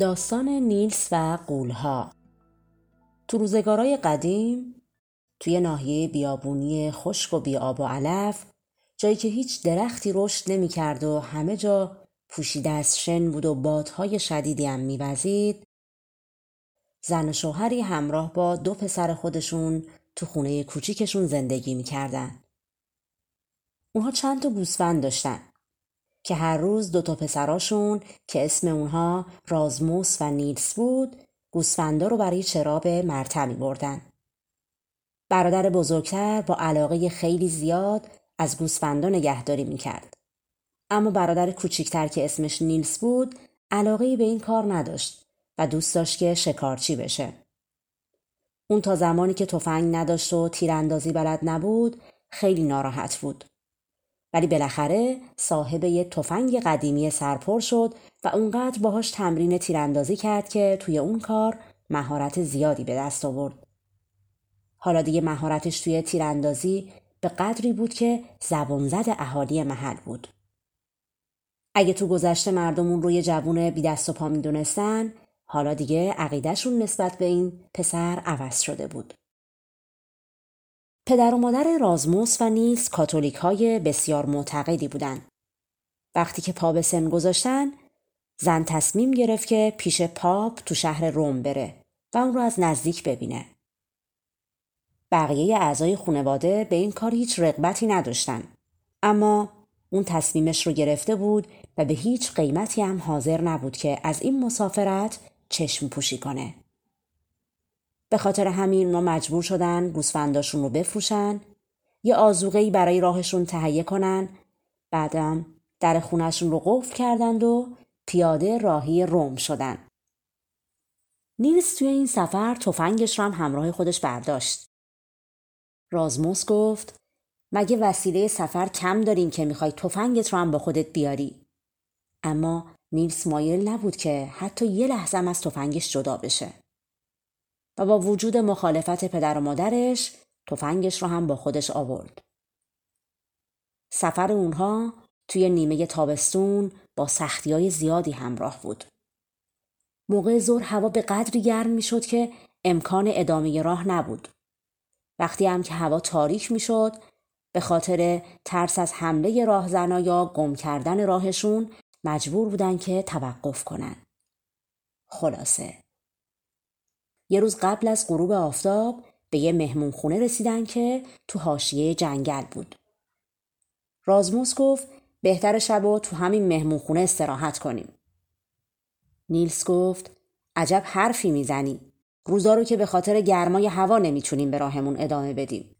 داستان نیلس و قولها. تو روزگارای قدیم توی ناحیه بیابونی خشک و بیاب و علف جایی که هیچ درختی رشد نمی‌کرد و همه جا پوشیده از شن بود و بادهای شدیدی هم میوزید زن و شوهری همراه با دو پسر خودشون تو خونه کوچیکشون زندگی می‌کردن. اونها چند تا گوسفند داشتن. که هر روز دو تا پسراشون که اسم اونها رازموس و نیلس بود گوسفندا رو برای چراب مرتع می بردن. برادر بزرگتر با علاقه خیلی زیاد از گوسفندا نگهداری می کرد. اما برادر کوچیکتر که اسمش نیلس بود علاقه به این کار نداشت و دوست داشت که شکارچی بشه. اون تا زمانی که تفنگ نداشت و تیراندازی بلد نبود خیلی ناراحت بود. ولی بالاخره صاحب یه تفنگ قدیمی سرپر شد و اونقدر باهاش تمرین تیراندازی کرد که توی اون کار مهارت زیادی به دست آورد. حالا دیگه مهارتش توی تیراندازی به قدری بود که زبان زد اهالی محل بود. اگه تو گذشته مردمون روی جوون بی دست و پا می‌دونستن حالا دیگه عقیدهشون نسبت به این پسر عوض شده بود. پدر و مادر رازموس و نیلس کاتولیک های بسیار معتقدی بودند. وقتی که پا سن گذاشتن زن تصمیم گرفت که پیش پاپ تو شهر روم بره و اون رو از نزدیک ببینه. بقیه اعضای خانواده به این کار هیچ رغبتی نداشتن. اما اون تصمیمش رو گرفته بود و به هیچ قیمتی هم حاضر نبود که از این مسافرت چشم پوشی کنه. به خاطر همین اونا مجبور شدن گوسفنداشون رو بفروشن یه آزوغهی برای راهشون تهیه کنن بعدم در خونشون رو قفل کردند و پیاده راهی روم شدن. نیلس توی این سفر تفنگش رو هم همراه خودش برداشت. رازموس گفت مگه وسیله سفر کم داریم که می‌خوای تفنگت رو هم با خودت بیاری؟ اما نیلس مایل نبود که حتی یه لحظه از تفنگش جدا بشه. و با وجود مخالفت پدر و مادرش تفنگش رو هم با خودش آورد. سفر اونها توی نیمه تابستون با سختی های زیادی همراه بود. موقع زور هوا به قدری گرم می شد که امکان ادامه راه نبود. وقتی هم که هوا تاریک می شد به خاطر ترس از حمله راهزنا یا گم کردن راهشون مجبور بودن که توقف کنن. خلاصه یه روز قبل از غروب آفتاب به یه مهمون خونه رسیدن که تو حاشیه جنگل بود. رازموس گفت بهتر شب و تو همین مهمون خونه استراحت کنیم. نیلس گفت عجب حرفی می‌زنی. روزا رو که به خاطر گرمای هوا نمی‌تونیم به راهمون ادامه بدیم.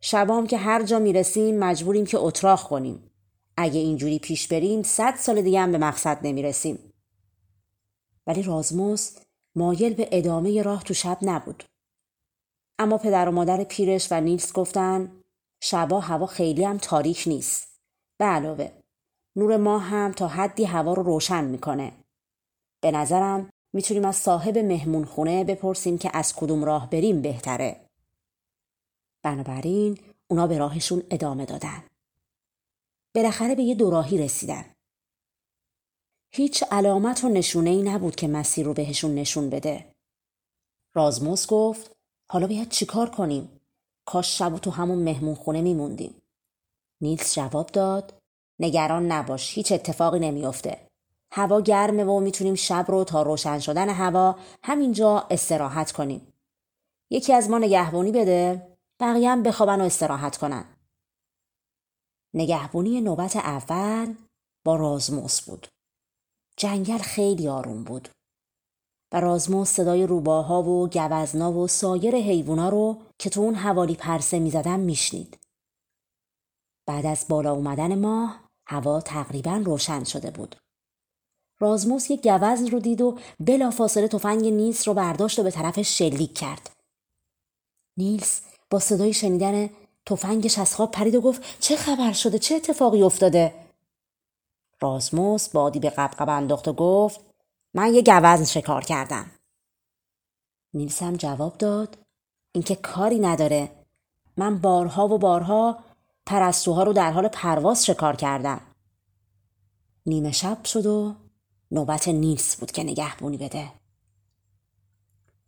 شبام که هر جا می‌رسیم مجبوریم که اتراق کنیم. اگه اینجوری پیش بریم صد سال دیگه هم به مقصد نمی‌رسیم. ولی رازموس مایل به ادامه راه تو شب نبود. اما پدر و مادر پیرش و نیلس گفتن شبا هوا خیلی هم تاریک نیست. به علاوه نور ماه هم تا حدی هوا رو روشن می‌کنه. به نظرم می‌تونیم از صاحب مهمون خونه بپرسیم که از کدوم راه بریم بهتره. بنابراین اونا به راهشون ادامه دادن. بالاخره به یه دوراهی رسیدن. هیچ علامت و نشونه ای نبود که مسیر رو بهشون نشون بده. رازموس گفت حالا باید چیکار کنیم؟ کاش شب تو همون مهمون خونه میموندیم. نیلس جواب داد نگران نباش هیچ اتفاقی نمیافته. هوا گرمه و می‌تونیم شب رو تا روشن شدن هوا همینجا استراحت کنیم. یکی از ما نگهبانی بده بقیه هم بخوابن و استراحت کنن. نگهبانی نوبت اول با رازموس بود. جنگل خیلی آروم بود و رازمو صدای روباها و گوزنا و سایر حیوونا رو که تو اون حوالی پرسه می‌زدن میشنید. بعد از بالا اومدن ماه هوا تقریبا روشن شده بود. رازموس یک گوزن رو دید و بلافاصله تفنگ نیلس رو برداشت و به طرفش شلیک کرد. نیلس با صدای شنیدن تفنگش از خواب پرید و گفت چه خبر شده چه اتفاقی افتاده رازموس بادی به قبقب انداخت و گفت من یه گوزن شکار کردم. نیلس هم جواب داد اینکه کاری نداره. من بارها و بارها پرستوها رو در حال پرواز شکار کردم. نیمه شب شد و نوبت نیلس بود که نگهبونی بده.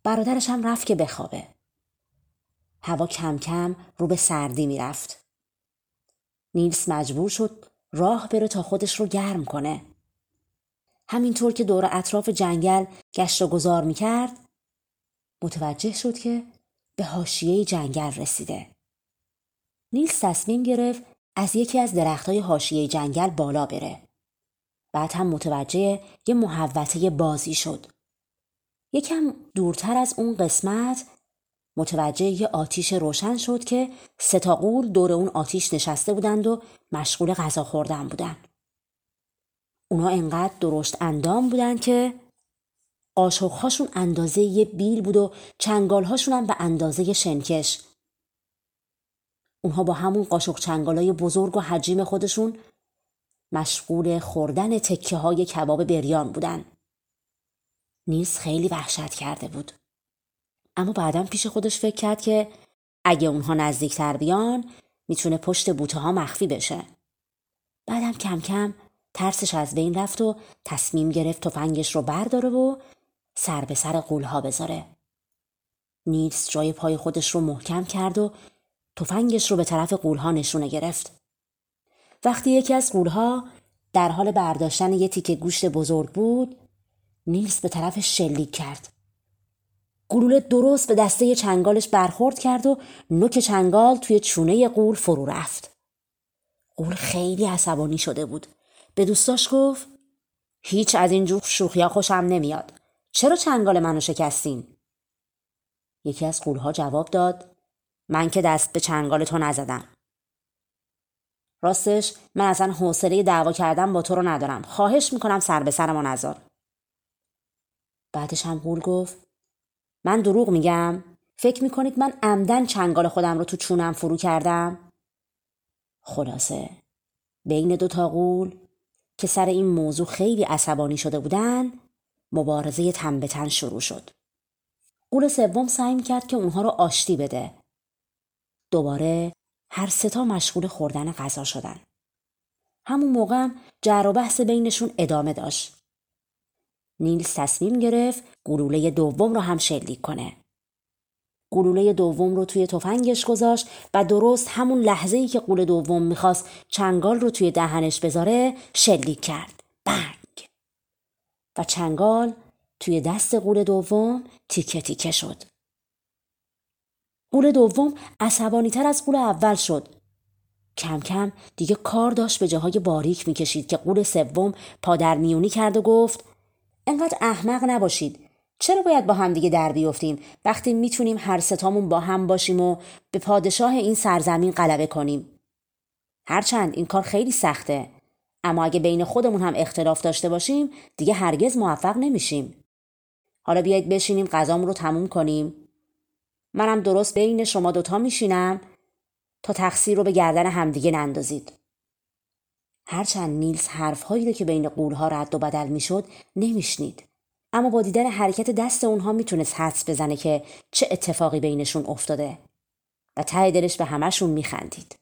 برادرش هم رفت که بخوابه. هوا کم کم رو به سردی می‌رفت. نیلس مجبور شد راه بره تا خودش رو گرم کنه. همینطور که دور اطراف جنگل گشت و گذار می‌کرد متوجه شد که به حاشیه جنگل رسیده. نیلس تصمیم گرفت از یکی از درختهای حاشیه جنگل بالا بره. بعد هم متوجه یه محوطه بازی شد. یکم دورتر از اون قسمت متوجه یه آتیش روشن شد که سه تا قول دور اون آتیش نشسته بودند و مشغول غذا خوردن بودن. اونا انقدر درشت اندام بودن که قاشقهاشون اندازه یه بیل بود و چنگالهاشون هم به اندازه شنکش. اونها با همون قاشق چنگالای بزرگ و حجیم خودشون مشغول خوردن تکه های کباب بریان بودن. نیز خیلی وحشت کرده بود. اما بعدا پیش خودش فکر کرد که اگه اونها نزدیکتر بیان می‌تونه پشت بوته ها مخفی بشه. بعدم کم کم ترسش از بین رفت و تصمیم گرفت تفنگش رو برداره و سر به سر قولها بذاره. نیلس جای پای خودش رو محکم کرد و تفنگش رو به طرف قولها نشونه گرفت. وقتی یکی از قولها در حال برداشتن یه تیکه گوشت بزرگ بود، نیلس به طرف شلیک کرد. گلوله درست به دسته چنگالش برخورد کرد و نوک چنگال توی چونه قول فرو رفت. قول خیلی عصبانی شده بود. به دوستاش گفت هیچ از این جور شوخیا خوشم نمیاد. چرا چنگال منو شکستین؟ یکی از قولها جواب داد من که دست به چنگال تو نزدم. راستش من اصلا حوصله دعوا کردن با تو رو ندارم. خواهش می‌کنم سر به سر ما نذار. بعدش هم قول گفت من دروغ میگم؟ فکر می‌کنید من عمدن چنگال خودم رو تو چونم فرو کردم؟ خلاصه بین دو تا قول که سر این موضوع خیلی عصبانی شده بودن مبارزه تن به تن شروع شد. قول سوم سعی کرد که اونها رو آشتی بده. دوباره هر ستا مشغول خوردن غذا شدن. همون موقع جر و بحث بینشون ادامه داشت. نیلز تصمیم گرفت گلوله دوم رو هم شلیک کنه. گلوله دوم رو توی تفنگش گذاشت و درست همون لحظه ای که قول دوم می‌خواست چنگال رو توی دهنش بذاره شلیک کرد. بنگ! و چنگال توی دست قول دوم تیکه تیکه شد. قول دوم عصبانی تر از قول اول شد. کم کم دیگه کار داشت به جاهای باریک می‌کشید که قول سوم پادر میونی کرد و گفت انقدر احمق نباشید. چرا باید با هم دیگه در بیفتیم؟ وقتی می‌تونیم هر ستامون با هم باشیم و به پادشاه این سرزمین غلبه کنیم. هرچند این کار خیلی سخته. اما اگه بین خودمون هم اختلاف داشته باشیم دیگه هرگز موفق نمیشیم. حالا بیایید بشینیم غذامون رو تموم کنیم. منم درست بین شما دوتا میشینم تا تقصیر رو به گردن همدیگه نندازید. هرچند نیلز حرفهایی رو که بین قولها رد و بدل می‌شد نمیشنید. اما با دیدن حرکت دست اونها می‌تونست حدس بزنه که چه اتفاقی بینشون افتاده و ته دلش به همشون میخندید.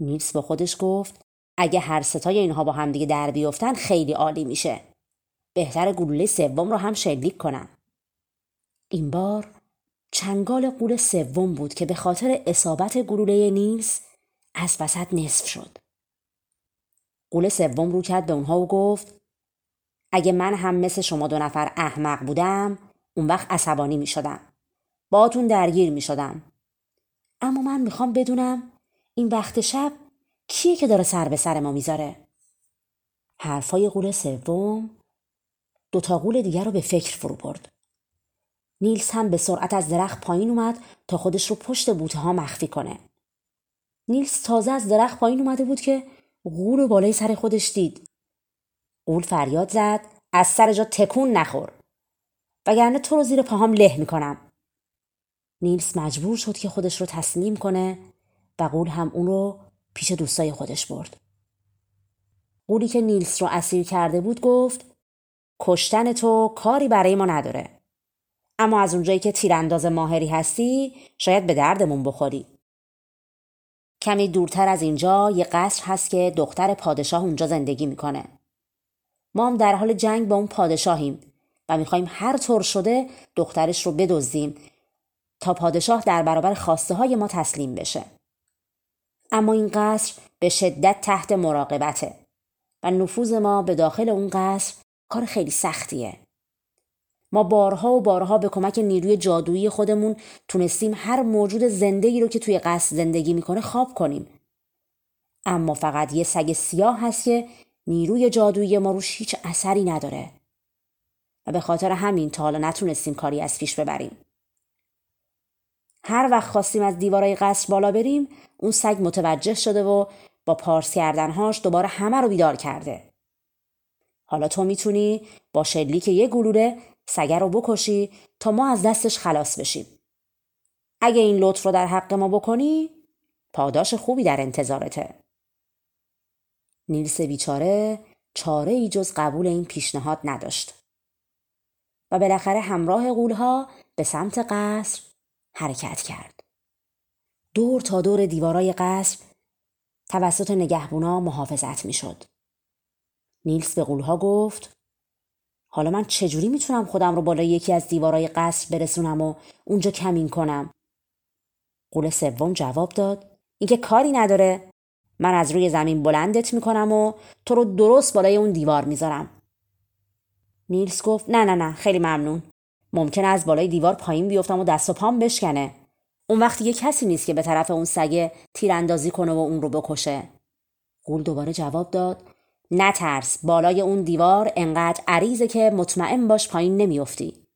نیلز با خودش گفت اگه هر ستای اینها با همدیگه در بیفتن خیلی عالی میشه. بهتر گلوله سوم رو هم شلیک کنم. این بار چنگال قول سوم بود که به خاطر اصابت گلوله نیلز از وسط نصف شد. قول سوم رو کرد به اونها و گفت اگه من هم مثل شما دو نفر احمق بودم اون وقت عصبانی می شدم. باهاتون درگیر می شدم. اما من می‌خوام بدونم این وقت شب کیه که داره سر به سر ما می‌ذاره؟ حرفای قول سوم دوتا قول دیگر رو به فکر فرو برد. نیلز هم به سرعت از درخت پایین اومد تا خودش رو پشت بوته ها مخفی کنه. نیلس تازه از درخت پایین اومده بود که غول و بالای سر خودش دید. غول فریاد زد از سر جا تکون نخور وگرنه تو رو زیر پاهام له می‌کنم. نیلس مجبور شد که خودش رو تسلیم کنه و قول هم اون رو پیش دوستای خودش برد. قولی که نیلس رو اسیر کرده بود گفت کشتن تو کاری برای ما نداره. اما از اونجایی که تیرانداز ماهری هستی شاید به دردمون بخوری. کمی دورتر از اینجا یه قصر هست که دختر پادشاه اونجا زندگی می‌کنه. ما هم در حال جنگ با اون پادشاهیم و می‌خوایم هر طور شده دخترش رو بدزدیم تا پادشاه در برابر خواسته های ما تسلیم بشه. اما این قصر به شدت تحت مراقبته و نفوذ ما به داخل اون قصر کار خیلی سختیه. ما بارها و بارها به کمک نیروی جادویی خودمون تونستیم هر موجود زندگی رو که توی قصر زندگی می‌کنه خواب کنیم. اما فقط یه سگ سیاه هست که نیروی جادویی ما روش هیچ اثری نداره. و به خاطر همین تا حالا نتونستیم کاری از پیش ببریم. هر وقت خواستیم از دیوارای قصر بالا بریم اون سگ متوجه شده و با پارس کردنهاش دوباره همه رو بیدار کرده. حالا تو می‌تونی با شلیک یه گلوله سگه رو بکشی تا ما از دستش خلاص بشیم. اگه این لطف رو در حق ما بکنی پاداش خوبی در انتظارته. نیلس بیچاره چاره ای جز قبول این پیشنهاد نداشت. و بالاخره همراه قولها به سمت قصر حرکت کرد. دور تا دور دیوارای قصر توسط نگهبونا محافظت می‌شد. نیلس به قولها گفت حالا من چجوری می‌تونم خودم رو بالای یکی از دیوارای قصر برسونم و اونجا کمین کنم؟ قول سوم جواب داد اینکه کاری نداره من از روی زمین بلندت می‌کنم و تو رو درست بالای اون دیوار می‌ذارم. نیلس گفت نه نه نه خیلی ممنون. ممکنه از بالای دیوار پایین بیفتم و دست و پام بشکنه. اون وقت یه کسی نیست که به طرف اون سگه تیراندازی کنه و اون رو بکشه. قول دوباره جواب داد نترس بالای اون دیوار انقدر عریضه که مطمئن باش پایین نمیافتی.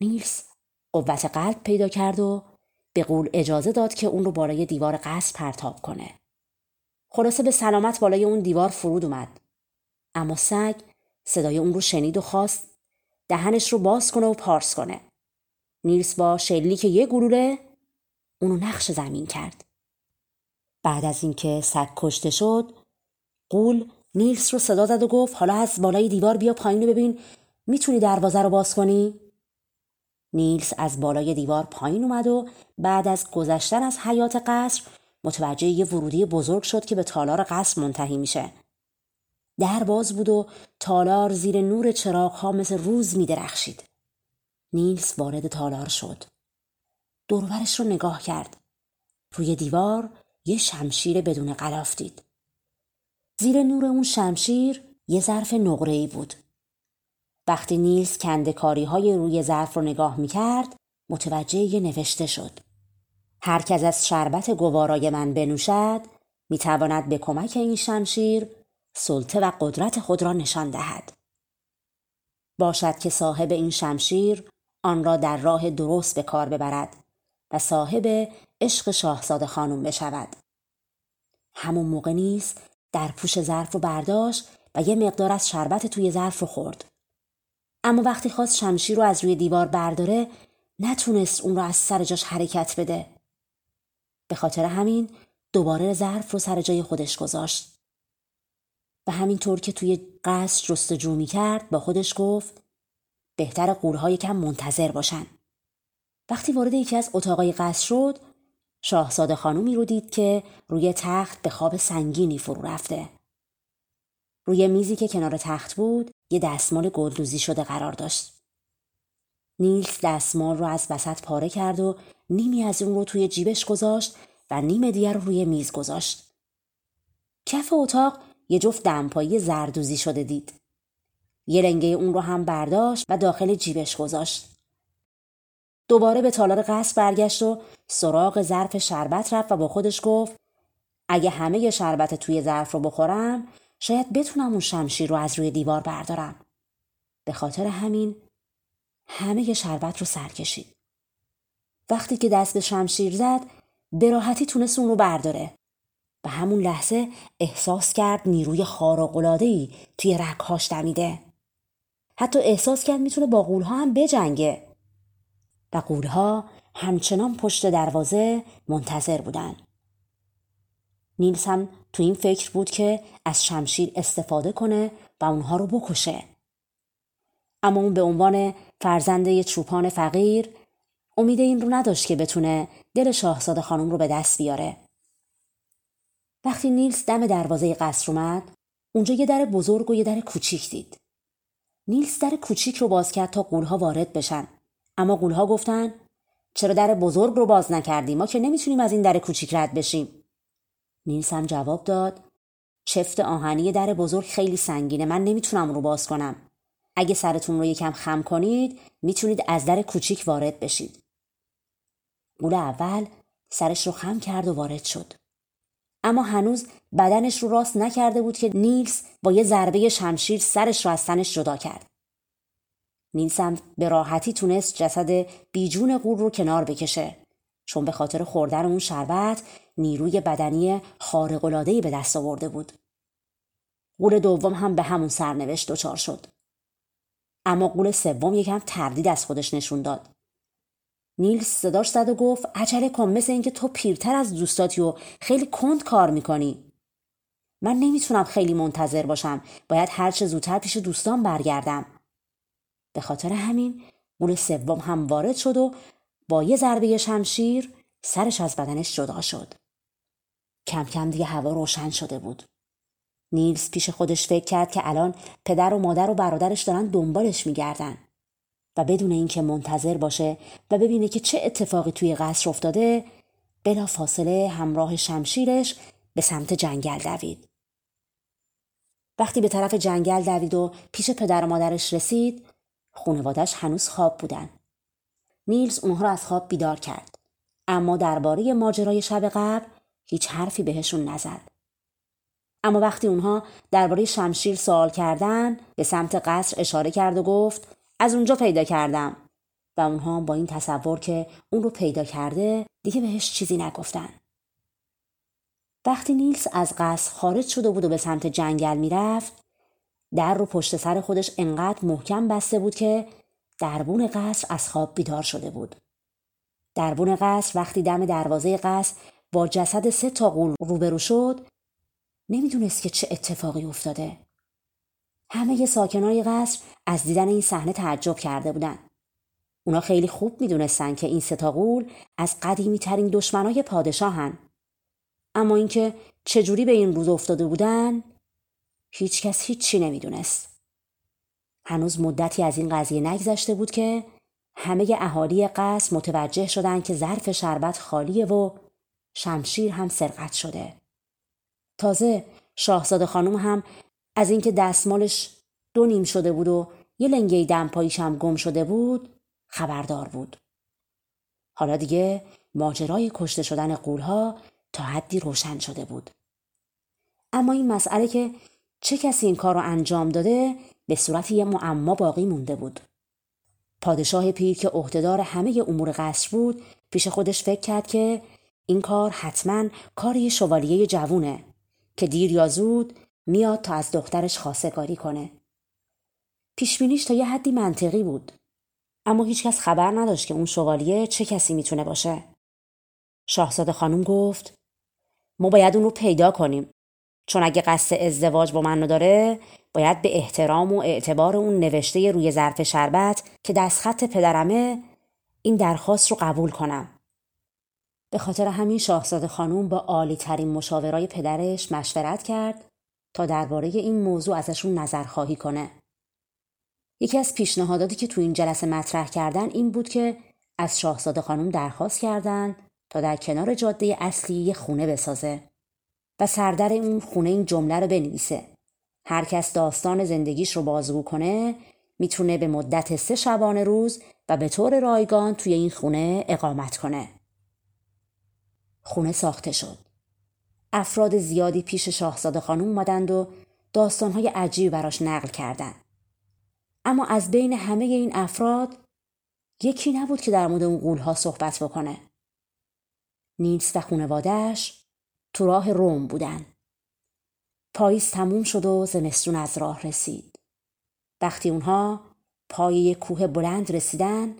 نیلس قوت قلب پیدا کرد و به قول اجازه داد که اون رو بالای دیوار قصر پرتاب کنه. خلاصه به سلامت بالای اون دیوار فرود اومد. اما سگ صدای اون رو شنید و خواست دهنش رو باز کنه و پارس کنه. نیلس با شلیک یه گلوله اونو نقش زمین کرد. بعد از اینکه سگ کشته شد قول نیلس رو صدا زد و گفت حالا از بالای دیوار بیا پایین ببین می‌تونی دروازه رو باز کنی؟ نیلس از بالای دیوار پایین اومد و بعد از گذشتن از حیات قصر متوجه یه ورودی بزرگ شد که به تالار قصر منتهی میشه. در باز بود و تالار زیر نور چراغ ها مثل روز می درخشید. نیلس وارد تالار شد. دورورش رو نگاه کرد. روی دیوار یه شمشیر بدون قلاف دید. زیر نور اون شمشیر یه ظرف ای بود. وقتی نیلس کندکاری های روی ظرف رو نگاه می کرد متوجه یه نوشته شد. هر کس از شربت گوارای من بنوشد می تواند به کمک این شمشیر سلطه و قدرت خود را نشان دهد. باشد که صاحب این شمشیر آن را در راه درست به کار ببرد و صاحب عشق شاهزاده خانم بشود. همون موقع نیست در پوش ظرف رو برداشت و یه مقدار از شربت توی ظرف رو خورد. اما وقتی خواست شمشیر رو از روی دیوار برداره نتونست اون رو از سر جاش حرکت بده. به خاطر همین دوباره ظرف رو سر جای خودش گذاشت. و همینطور که توی قصر جستجو می کرد با خودش گفت بهتر قولهای کم منتظر باشن. وقتی وارد یکی از اتاقای قصر شد شاهزاده خانومی رو دید که روی تخت به خواب سنگینی فرو رفته. روی میزی که کنار تخت بود یه دستمال گلدوزی شده قرار داشت. نیلس دستمال رو از وسط پاره کرد و نیمی از اون رو توی جیبش گذاشت و نیم دیگر رو روی میز گذاشت. کف اتاق یه جفت دمپایی زردوزی شده دید. یه رنگه اون رو هم برداشت و داخل جیبش گذاشت. دوباره به تالار قصر برگشت و سراغ ظرف شربت رفت و با خودش گفت اگه همه شربت توی ظرف رو بخورم شاید بتونم اون شمشیر رو از روی دیوار بردارم. به خاطر همین همه شربت رو سر کشید. وقتی که دست به شمشیر زد به راحتی تونست اون رو برداره. و همون لحظه احساس کرد نیروی خارق‌العاده‌ای توی رگهاش دمیده. حتی احساس کرد می‌تونه با قولها هم بجنگه. قولها همچنان پشت دروازه منتظر بودن. نیلز هم تو این فکر بود که از شمشیر استفاده کنه و اونها رو بکشه. اما اون به عنوان فرزند یه چوپان فقیر امید این رو نداشت که بتونه دل شاهزاده خانم رو به دست بیاره. وقتی نیلز دم دروازه قصر اومد اونجا یه در بزرگ و یه در کوچیک دید. نیلز در کوچیک رو باز کرد تا قولها وارد بشن. اما قولها گفتن چرا در بزرگ رو باز نکردی ما که نمی‌تونیم از این در کوچیک رد بشیم. نیلز هم جواب داد چفت آهنی در بزرگ خیلی سنگینه من نمی‌تونم رو باز کنم. اگه سرتون رو یکم خم کنید می‌تونید از در کوچیک وارد بشید. قول اول سرش رو خم کرد و وارد شد. اما هنوز بدنش رو راست نکرده بود که نیلز با یه ضربه شمشیر سرش رو از تنش جدا کرد. نیلز هم به راحتی تونست جسد بیجون قول رو کنار بکشه چون به خاطر خوردن اون شربت نیروی بدنی خارق‌العاده‌ای به دست آورده بود. قول دوم هم به همون سرنوشت دچار شد. اما قول سوم یکم تردید از خودش نشون داد. نیلز صداش زد و گفت عجله کن مثل اینکه تو پیرتر از دوستاتی و خیلی کند کار می‌کنی. من نمی‌تونم خیلی منتظر باشم. باید هرچه زودتر پیش دوستان برگردم. به خاطر همین قول سوم هم وارد شد و با یه ضربه شمشیر سرش از بدنش جدا شد. کم کم دیگه هوا روشن شده بود. نیلز پیش خودش فکر کرد که الان پدر و مادر و برادرش دارن دنبالش میگردن و بدون اینکه منتظر باشه و ببینه که چه اتفاقی توی قصر افتاده بلا فاصله همراه شمشیرش به سمت جنگل دوید. وقتی به طرف جنگل دوید و پیش پدر و مادرش رسید خونوادش هنوز خواب بودن. نیلز اونها رو از خواب بیدار کرد. اما درباره ماجرای شب قبل هیچ حرفی بهشون نزد. اما وقتی اونها درباره شمشیر سوال کردن به سمت قصر اشاره کرد و گفت از اونجا پیدا کردم و اونها با این تصور که اون رو پیدا کرده دیگه بهش چیزی نگفتن. وقتی نیلز از قصر خارج شده بود و به سمت جنگل می‌رفت در رو پشت سر خودش انقدر محکم بسته بود که دربون قصر از خواب بیدار شده بود. دربون قصر وقتی دم دروازه قصر با جسد سه تا قول روبرو شد نمی‌دونست که چه اتفاقی افتاده. همه ساکنای قصر از دیدن این صحنه تعجب کرده بودن. اونا خیلی خوب می‌دونستن که این ستاقول از قدیمی ترین دشمنای پادشاهن. اما اینکه چجوری به این روز افتاده بودن هیچکس هیچی نمی‌دونست. هنوز مدتی از این قضیه نگذشته بود که همه اهالی قصر متوجه شدند که ظرف شربت خالیه و شمشیر هم سرقت شده. تازه شاهزاده خانم هم از اینکه دستمالش دو نیم شده بود و یه لنگه دمپاییش هم گم شده بود خبردار بود. حالا دیگه ماجرای کشته شدن قولها تا حدی روشن شده بود. اما این مسئله که چه کسی این کار رو انجام داده به صورت یه معما باقی مونده بود. پادشاه پیر که عهدهدار همه امور قصر بود پیش خودش فکر کرد که این کار حتما کار یه شوالیه جوونه که دیر یا زود میاد تا از دخترش خواستگاری کنه. پیشبینیش تا یه حدی منطقی بود. اما هیچکس خبر نداشت که اون شوالیه چه کسی می‌تونه باشه. شاهزاده خانم گفت ما باید اون رو پیدا کنیم. چون اگه قصد ازدواج با من داره باید به احترام و اعتبار اون نوشته روی ظرف شربت که دستخط پدرمه این درخواست رو قبول کنم. به خاطر همین شاهزاده خانوم با عالی ترین مشاورای پدرش مشورت کرد تا درباره این موضوع ازشون نظر خواهی کنه. یکی از پیشنهاداتی که تو این جلسه مطرح کردن این بود که از شاهزاده خانم درخواست کردند تا در کنار جاده اصلی یه خونه بسازه و سردر اون خونه این جمله رو بنویسه. هر کس داستان زندگیش رو بازگو کنه می‌تونه به مدت سه شبانه روز و به طور رایگان توی این خونه اقامت کنه. خونه ساخته شد. افراد زیادی پیش شاهزاده خانم اومدند و داستانهای عجیبی براش نقل کردند. اما از بین همه این افراد یکی نبود که در مورد اون قولها صحبت بکنه. نیلز و خونوادهش تو راه روم بودن. پاییز تموم شد و زمستون از راه رسید. وقتی اونها پای یک کوه بلند رسیدن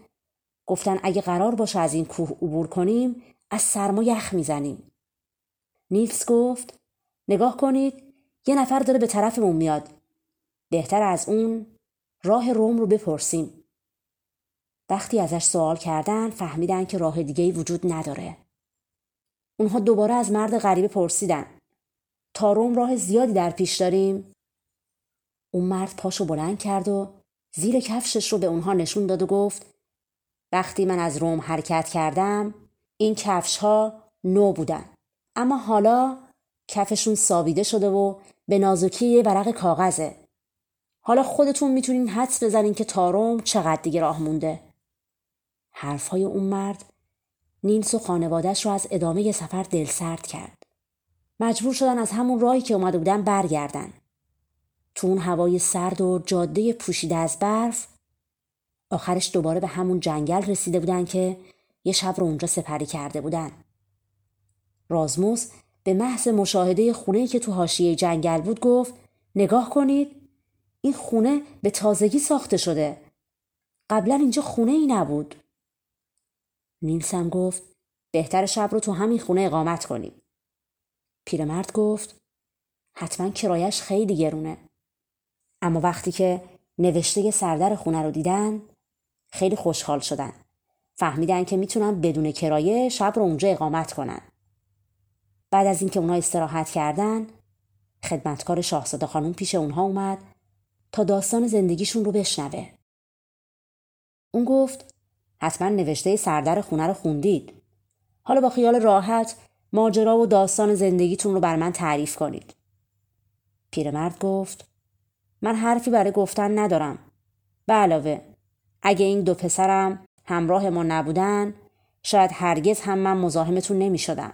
گفتن اگه قرار باشه از این کوه عبور کنیم از سرما یخ می‌زنیم. نیلس گفت نگاه کنید یه نفر داره به طرفمون میاد. بهتر از اون راه روم رو بپرسیم. وقتی ازش سوال کردن فهمیدن که راه دیگه وجود نداره. اونها دوباره از مرد غریبه پرسیدن. تا روم راه زیادی در پیش داریم؟ اون مرد پاشو بلند کرد و زیر کفشش رو به اونها نشون داد و گفت وقتی من از روم حرکت کردم این کفش ها نو بودن اما حالا کفشون سابیده شده و به نازکی یه ورق کاغذه حالا خودتون می‌تونین حدس بزنین که تا روم چقدر دیگه راه مونده حرفهای اون مرد نیلس و خانوادش رو از ادامه سفر دل سرد کرد. مجبور شدن از همون راهی که اومده بودن برگردن. تو اون هوای سرد و جاده پوشیده از برف آخرش دوباره به همون جنگل رسیده بودن که یه شب رو اونجا سپری کرده بودن. رازموس به محض مشاهده خونه که تو حاشیه جنگل بود گفت نگاه کنید این خونه به تازگی ساخته شده. قبلا اینجا خونه ای نبود. نیلس هم گفت بهتر شب رو تو همین خونه اقامت کنیم. پیرمرد گفت حتما کرایش خیلی گرونه. اما وقتی که نوشته سردر خونه رو دیدن خیلی خوشحال شدن. فهمیدن که می‌تونن بدون کرایه شب رو اونجا اقامت کنن. بعد از اینکه اونها استراحت کردن خدمتکار شاهزاده خانم پیش اونها اومد تا داستان زندگیشون رو بشنوه. اون گفت حتما نوشته سردر خونه رو خوندید. حالا با خیال راحت ماجرا و داستان زندگیتون رو بر من تعریف کنید. پیرمرد گفت من حرفی برای گفتن ندارم. به علاوه اگه این دو پسرم همراه ما نبودن شاید هرگز هم من مزاحمتون نمی شدم.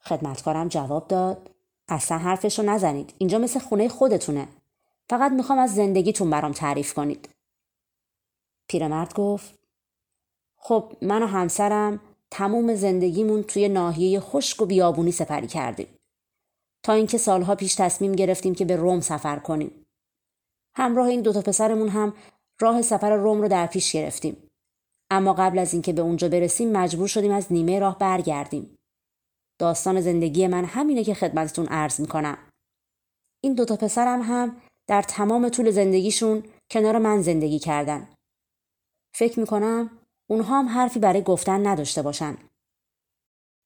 خدمتکارم جواب داد اصلا حرفش رو نزنید. اینجا مثل خونه خودتونه. فقط می‌خوام از زندگیتون برام تعریف کنید. پیرمرد گفت خب من و همسرم تموم زندگیمون توی ناحیه خشک و بیابونی سپری کردیم. تا اینکه سالها پیش تصمیم گرفتیم که به روم سفر کنیم. همراه این دوتا پسرمون هم راه سفر روم رو در پیش گرفتیم. اما قبل از اینکه به اونجا برسیم مجبور شدیم از نیمه راه برگردیم. داستان زندگی من همینه که خدمتتون عرض می‌کنم. این دوتا پسرم هم در تمام طول زندگیشون کنار من زندگی کردن. فکر می‌کنم اونها هم حرفی برای گفتن نداشته باشن.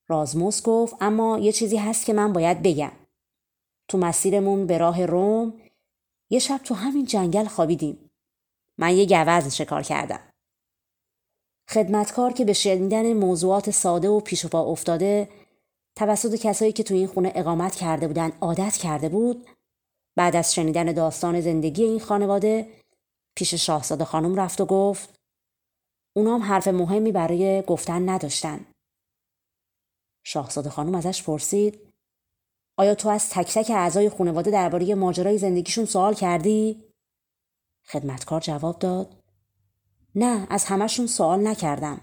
رازموس گفت اما یه چیزی هست که من باید بگم. تو مسیرمون به راه روم یه شب تو همین جنگل خوابیدیم. من یه گوز شکار کردم. خدمتکار که به شنیدن موضوعات ساده و پیش و پا افتاده توسط کسایی که تو این خونه اقامت کرده بودن عادت کرده بود بعد از شنیدن داستان زندگی این خانواده پیش شاهزاده خانم رفت و گفت اونام حرف مهمی برای گفتن نداشتن. شاهزاده خانم ازش پرسید آیا تو از تک تک اعضای خانواده درباره ماجرای زندگیشون سوال کردی؟ خدمتکار جواب داد نه از همشون سوال نکردم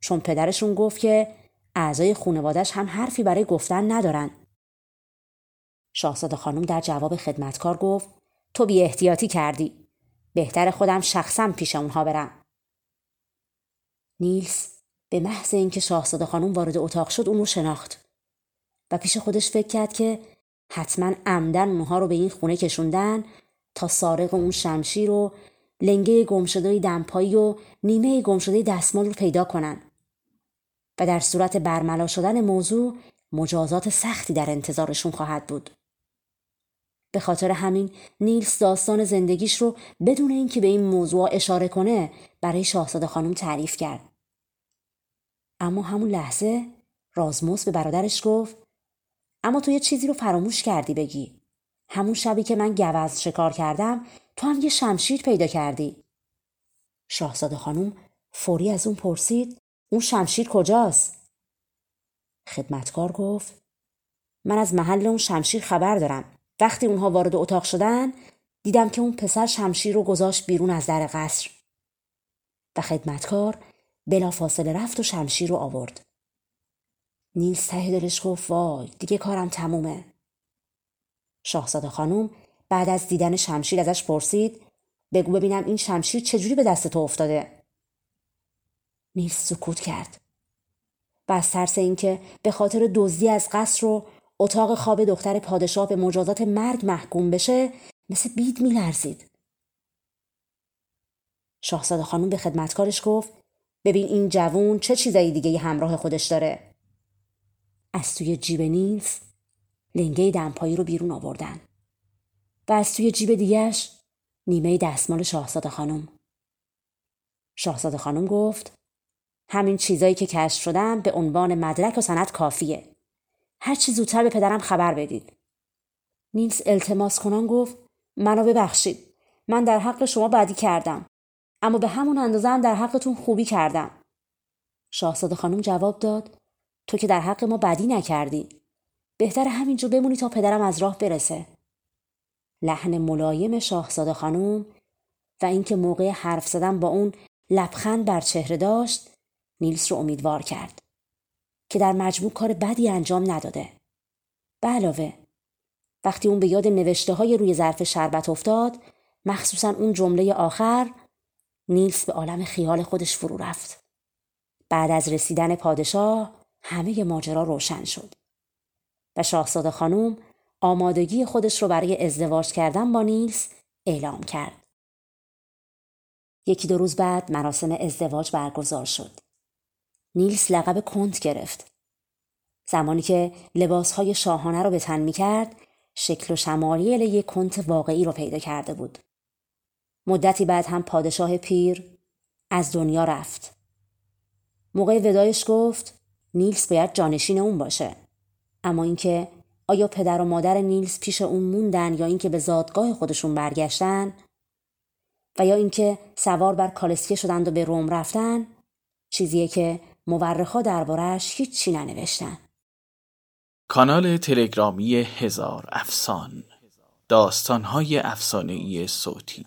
چون پدرشون گفت که اعضای خانوادش هم حرفی برای گفتن ندارن. شاهزاده خانم در جواب خدمتکار گفت تو بی احتیاطی کردی. بهتر خودم شخصا پیش اونها برم. نیلس به محض اینکه شاهزاده خانم وارد اتاق شد اون رو شناخت و پیش خودش فکر کرد که حتما عمدن اونها رو به این خونه کشوندن تا سارق اون شمشیر و لنگه گمشده دمپایی و نیمه گمشده دستمال رو پیدا کنن و در صورت برملا شدن موضوع مجازات سختی در انتظارشون خواهد بود. به خاطر همین نیلس داستان زندگیش رو بدون اینکه به این موضوع اشاره کنه برای شاهزاده خانم تعریف کرد. اما همون لحظه رازموس به برادرش گفت اما تو یه چیزی رو فراموش کردی بگی. همون شبی که من گوز شکار کردم تو هم یه شمشیر پیدا کردی. شاهزاده خانم فوری از اون پرسید اون شمشیر کجاست؟ خدمتکار گفت من از محل اون شمشیر خبر دارم. وقتی اونها وارد اتاق شدن دیدم که اون پسر شمشیر رو گذاشت بیرون از در قصر و خدمتکار بلا فاصله رفت و شمشیر رو آورد. نیلز ته دلش گفت وای دیگه کارم تمومه. شاهزاده خانم بعد از دیدن شمشیر ازش پرسید بگو ببینم این شمشیر چجوری به دست تو افتاده؟ نیلز سکوت کرد. و از ترس اینکه به خاطر دزدی از قصر رو اتاق خواب دختر پادشاه به مجازات مرگ محکوم بشه مثل بید میلرزید. شاهزاده خانم به خدمتکارش گفت ببین این جوون چه چیزایی دیگه همراه خودش داره. از توی جیب نیلز لنگه دمپایی رو بیرون آوردن. و از توی جیب دیگش نیمه دستمال شاهزاده خانم. شاهزاده خانم گفت همین چیزایی که کشف شدم به عنوان مدرک و سند کافیه. هر چی زودتر به پدرم خبر بدید. نیلز التماس کنان گفت منو ببخشید. من در حق شما بدی کردم. اما به همون اندازه هم در حقتون خوبی کردم. شاهزاده خانم جواب داد تو که در حق ما بدی نکردی. بهتر همینجا بمونی تا پدرم از راه برسه. لحن ملایم شاهزاده خانم و اینکه موقع حرف زدن با اون لبخند بر چهره داشت نیلس رو امیدوار کرد که در مجموع کار بدی انجام نداده. به علاوه وقتی اون به یاد نوشته های روی ظرف شربت افتاد مخصوصا اون جمله آخر نیلس به عالم خیال خودش فرو رفت بعد از رسیدن پادشاه همه ماجرا روشن شد و شاهزاده خانم آمادگی خودش رو برای ازدواج کردن با نیلس اعلام کرد. یکی دو روز بعد مراسم ازدواج برگزار شد. نیلس لقب کنت گرفت. زمانی که لباسهای شاهانه رو به تن می کرد، شکل و شمالیل یک کنت واقعی رو پیدا کرده بود. مدتی بعد هم پادشاه پیر از دنیا رفت. موقع ودایش گفت نیلس باید جانشین اون باشه. اما اینکه آیا پدر و مادر نیلز پیش اون موندن یا اینکه به زادگاه خودشون برگشتن و یا اینکه سوار بر کالسکه شدند و به روم رفتن چیزیه که مورخا دربارهش هیچی ننوشتن کانال تلگرامی هزار افسان داستانهای افسانهای صوتی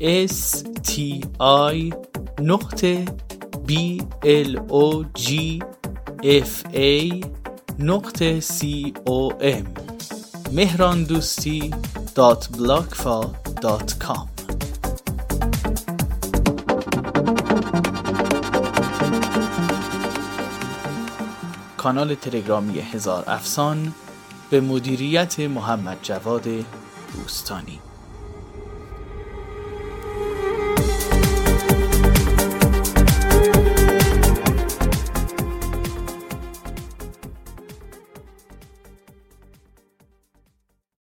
s t i نقطه b l o g f a نقطه c o m مهران دوستی دات بلاکفا دات کام کانال تلگرامی هزار افسان به مدیریت محمد جواد دوستانی